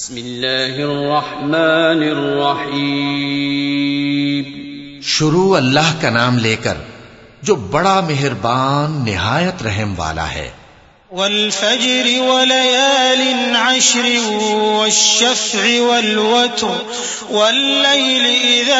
بسم الله الرحمن الرحيم شروع اللہ کا نام لے کر جو بڑا مہربان نہایت رحم والا ہے۔ والفجر وليال عشر والشفع والوتر والليل إذا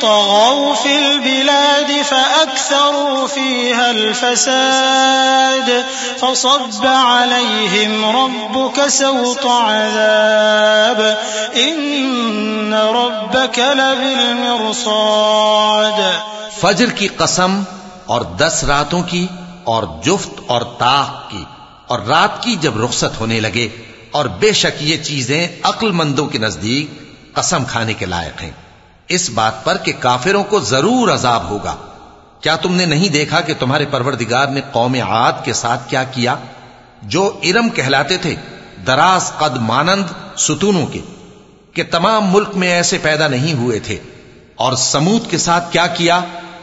طغوا في البلاد فأكثروا فيها الفساد، فصب عليهم ربك سوط عذاب، إن ربك لبالمرصاد. فجر کی قسم اور دس راتوں کی اور جفت اور تاخ کی، اور رات کی جب رخصت ہونے لگے، اور بے شک یہ چیزیں عقل مندوں کے نزدیک قسم کھانے کے لائق ہیں۔ اس بات پر کہ کافروں کو ضرور عذاب ہوگا۔ کیا تم نے نہیں دیکھا کہ تمہارے پروردگار نے قوم عاد کے ساتھ کیا کیا؟ جو ارم کہلاتے تھے، دراز قد مانند ستونوں کے، کہ تمام ملک میں ایسے پیدا نہیں ہوئے تھے۔ اور سمود کے ساتھ کیا کیا؟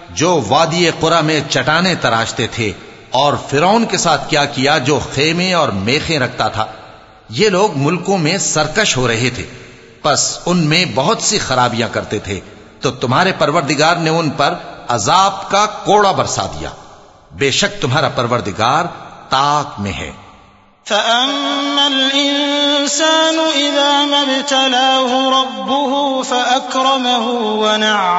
جو وادی قرا میں چٹانے تراشتے تھے، اور فرون کے ساتھ کیا کیا جو خیمے اور میخیں رکھتا تھا۔ یہ لوگ ملکوں میں سرکش ہو رہے تھے۔ پس ان میں بہت سی خرابیاں کرتے تھے، تو تمہارے پروردگار نے ان پر عذاب کا کوڑا برسا دیا۔ بے شک تمہارا پروردگار تاک میں ہے۔ فَأَمَّا الْإِنسَانُ إِذَا مَبْتَلَاهُ رَبُّهُ فَأَكْرَمَهُ فأكرمه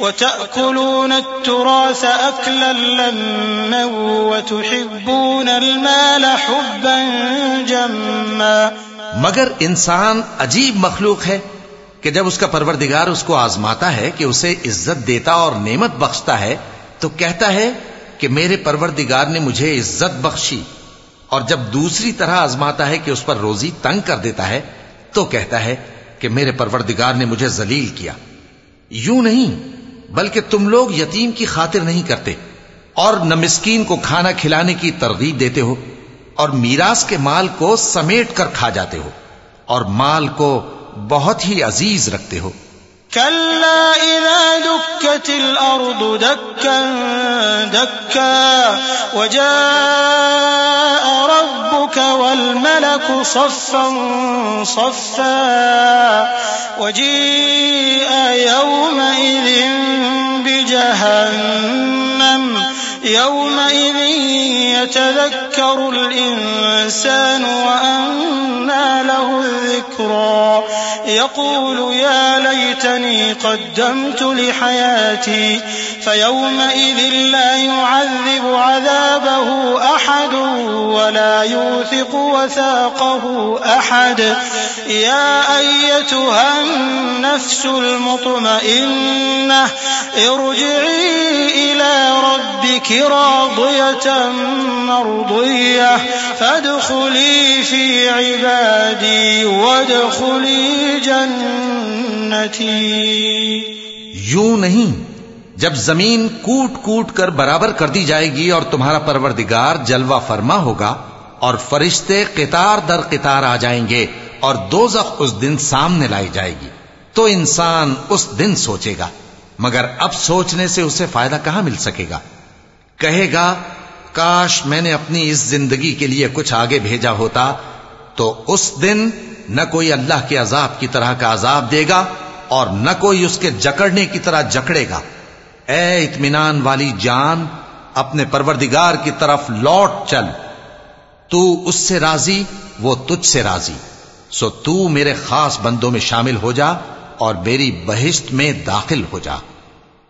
وتأكلون التراث أكلا لما وتحبون المال حبا جما. مگر انسان عجیب مخلوق ہے کہ جب اس کا پروردگار اس کو آزماتا ہے کہ اسے عزت دیتا اور نعمت بخشتا ہے، تو کہتا ہے کہ میرے پروردگار نے مجھے عزت بخشی۔ اور جب دوسری طرح آزماتا ہے کہ اس پر روزی تنگ کر دیتا ہے، تو کہتا ہے کہ میرے پروردگار نے مجھے ذلیل کیا۔ یوں نہیں بلکہ تم لوگ یتیم کی خاطر نہیں کرتے اور نہ مسکین کو کھانا کھلانے کی ترغیب دیتے ہو اور میراث کے مال کو سمیٹ کر کھا جاتے ہو اور مال کو بہت ہی عزیز رکھتے ہو۔ كلا إذا دكت الأرض دكا دكا وجاء ربك والملك صفا صفا وجيء يومئذ يتذكر الإنسان وأنى له الذكرى. يقول يا ليتني قدمت لحياتي فيومئذ لا يعذب عذابه أحد ولا يوثق وثاقه أحد. يا أيتها النفس المطمئنة ارجعي إلى ربك راضية مرضية فادخلي في عبادي وادخلي جنتي. یوں نہیں، جب زمین کوٹ کوٹ کر برابر کر دی جائے گی اور تمہارا پروردگار جلوہ فرما ہوگا اور فرشتے قطار در قطار آ جائیں گے اور دوزخ اس دن سامنے لائی جائے گی، تو انسان اس دن سوچے گا، مگر اب سوچنے سے اسے فائدہ کہاں مل سکے گا؟ کہے گا، کاش میں نے اپنی اس زندگی کے لیے کچھ آگے بھیجا ہوتا، تو اس دن نہ کوئی اللہ کے عذاب کی طرح کا عذاب دے گا اور نہ کوئی اس کے جکڑنے کی طرح جکڑے گا۔ اے اطمینان والی جان، اپنے پروردگار کی طرف لوٹ چل۔ تو اس سے راضی، وہ تجھ سے راضی۔ سو تو میرے خاص بندوں میں شامل ہو جا اور میری بہشت میں داخل ہو جا۔